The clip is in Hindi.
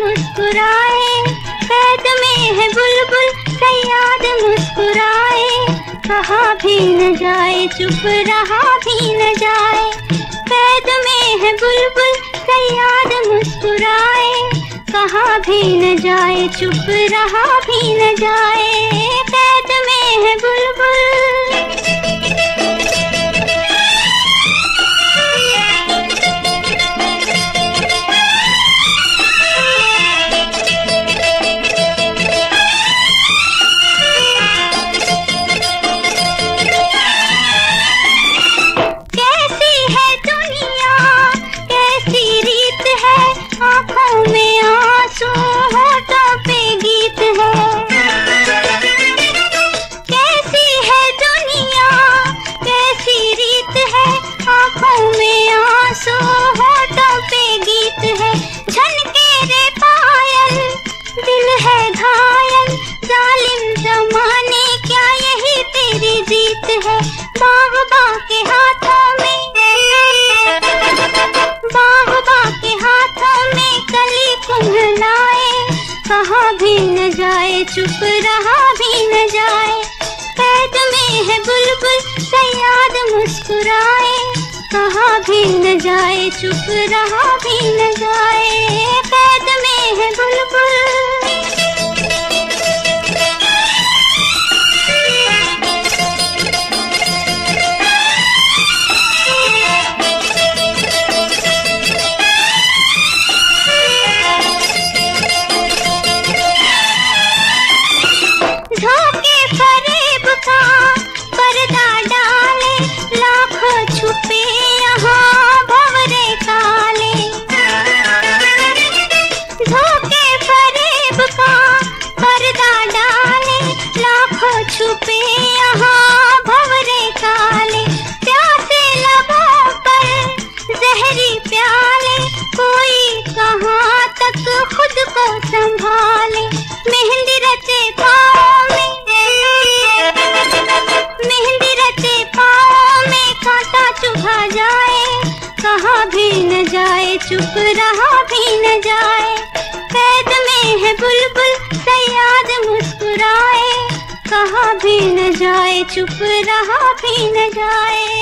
मुस्कुराए। कैद में है बुलबुल सयाद मुस्कुराए। कहा भी न जाए, चुप रहा भी न जाए। कैद में है बुलबुल सयाद मुस्कुराए। कहा भी न जाए, चुप रहा भी न जाए। कैद में है बुलबुल है बाबा के हाथों में। बाबा के हाथों में कली कुंभलाए कहा भी न जाए, चुप रहा भी न जाए। कैद में है बुलबुल, सयाद मुस्कुराए, कहा भी न जाए, चुप रहा भी न जाए। छुपे यहाँ भवरे काले। प्यासे लबों पर जहरी प्याले। कोई कहाँ तक खुद को संभाले। चुभा जाए? कहा भी न जाए? चुप रहा भी न जाए। कैद में है बुलबुल, सयाद मुस्कुराए। कहा भी न जाए? चुप रहा भी न जाए।